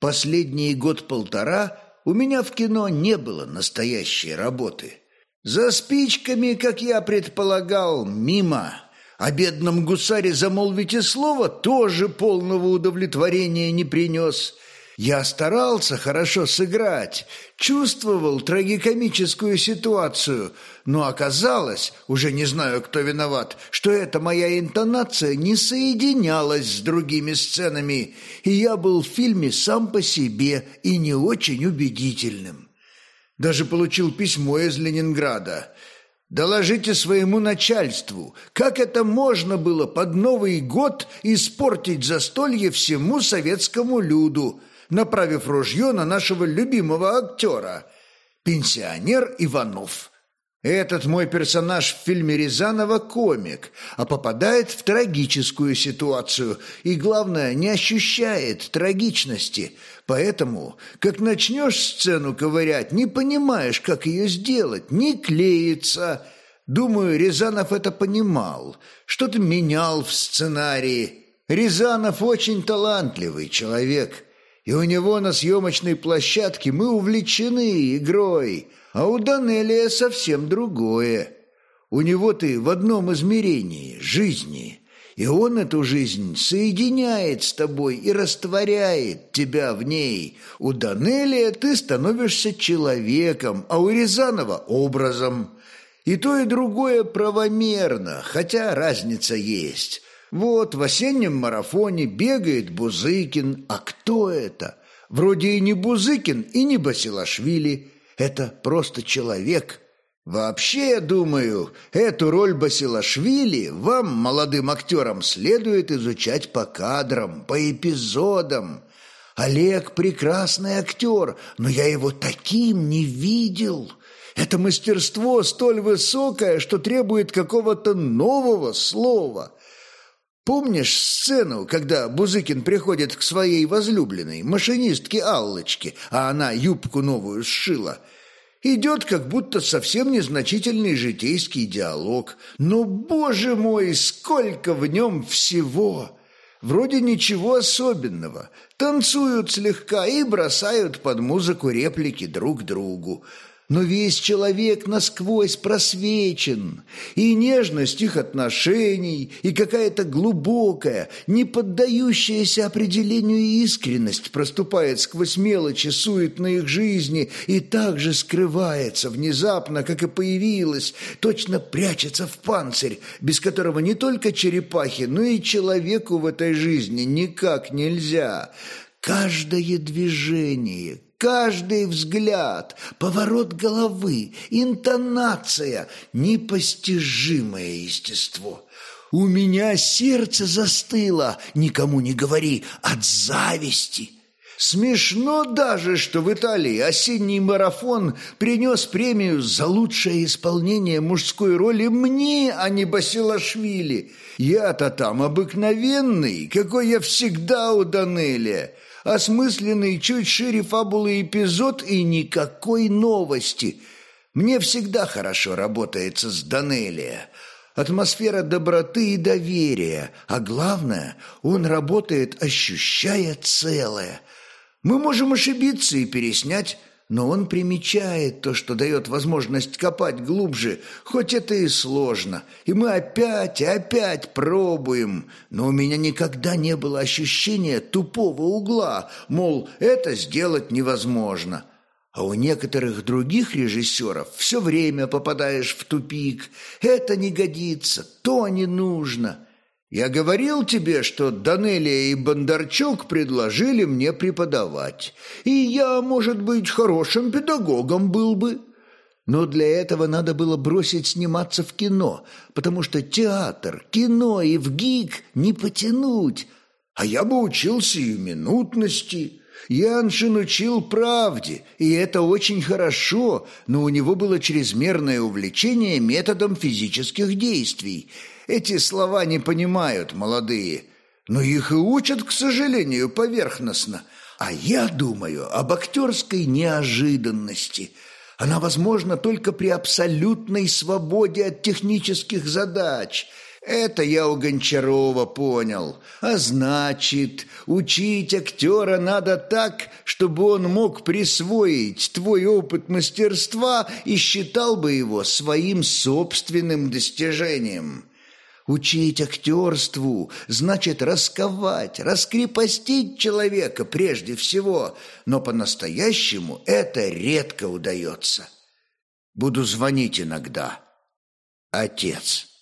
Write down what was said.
Последний год-полтора у меня в кино не было настоящей работы. За спичками, как я предполагал, мимо. О бедном гусаре замолвите слово тоже полного удовлетворения не принес – я старался хорошо сыграть, чувствовал трагикомическую ситуацию, но оказалось, уже не знаю, кто виноват, что эта моя интонация не соединялась с другими сценами, и я был в фильме сам по себе и не очень убедительным. Даже получил письмо из Ленинграда. «Доложите своему начальству, как это можно было под Новый год испортить застолье всему советскому люду?» Направив ружье на нашего любимого актера, пенсионер Иванов. Этот мой персонаж в фильме Рязанова комик, а попадает в трагическую ситуацию и, главное, не ощущает трагичности. Поэтому, как начнешь сцену ковырять, не понимаешь, как ее сделать, не клеится. Думаю, Рязанов это понимал, что-то менял в сценарии. Рязанов очень талантливый человек – и у него на съемочной площадке мы увлечены игрой, а у Данелия совсем другое. У него ты в одном измерении – жизни, и он эту жизнь соединяет с тобой и растворяет тебя в ней. У Данелия ты становишься человеком, а у Рязанова – образом. И то, и другое правомерно, хотя разница есть. Вот в осеннем марафоне бегает Бузыкин. А кто это? Вроде и не Бузыкин, и не Басилашвили. Это просто человек. Вообще, я думаю, эту роль Басилашвили вам, молодым актерам, следует изучать по кадрам, по эпизодам. Олег прекрасный актер, но я его таким не видел. Это мастерство столь высокое, что требует какого-то нового слова – Помнишь сцену, когда Бузыкин приходит к своей возлюбленной, машинистке Аллочке, а она юбку новую сшила? Идет как будто совсем незначительный житейский диалог. Но, боже мой, сколько в нем всего! Вроде ничего особенного. Танцуют слегка и бросают под музыку реплики друг другу но весь человек насквозь просвечен, и нежность их отношений, и какая-то глубокая, не поддающаяся определению искренность проступает сквозь мелочи суетной их жизни и также скрывается внезапно, как и появилась, точно прячется в панцирь, без которого не только черепахи, но и человеку в этой жизни никак нельзя. Каждое движение, Каждый взгляд, поворот головы, интонация – непостижимое естество. У меня сердце застыло, никому не говори, от зависти. Смешно даже, что в Италии осенний марафон принес премию за лучшее исполнение мужской роли мне, а не Басилашвили. Я-то там обыкновенный, какой я всегда у Данелия осмысленный чуть шире фабулы эпизод и никакой новости. Мне всегда хорошо работается с Данелия. Атмосфера доброты и доверия, а главное, он работает, ощущая целое. Мы можем ошибиться и переснять но он примечает то, что дает возможность копать глубже, хоть это и сложно. И мы опять и опять пробуем, но у меня никогда не было ощущения тупого угла, мол, это сделать невозможно. А у некоторых других режиссеров все время попадаешь в тупик. Это не годится, то не нужно. Я говорил тебе, что Данелия и Бондарчук предложили мне преподавать, и я, может быть, хорошим педагогом был бы. Но для этого надо было бросить сниматься в кино, потому что театр, кино и в ГИК не потянуть. А я бы учился и минутности. Яншин учил правде, и это очень хорошо, но у него было чрезмерное увлечение методом физических действий – эти слова не понимают молодые, но их и учат, к сожалению, поверхностно. А я думаю об актерской неожиданности. Она возможна только при абсолютной свободе от технических задач. Это я у Гончарова понял. А значит, учить актера надо так, чтобы он мог присвоить твой опыт мастерства и считал бы его своим собственным достижением. Учить актерству значит расковать, раскрепостить человека прежде всего, но по-настоящему это редко удается. Буду звонить иногда. Отец.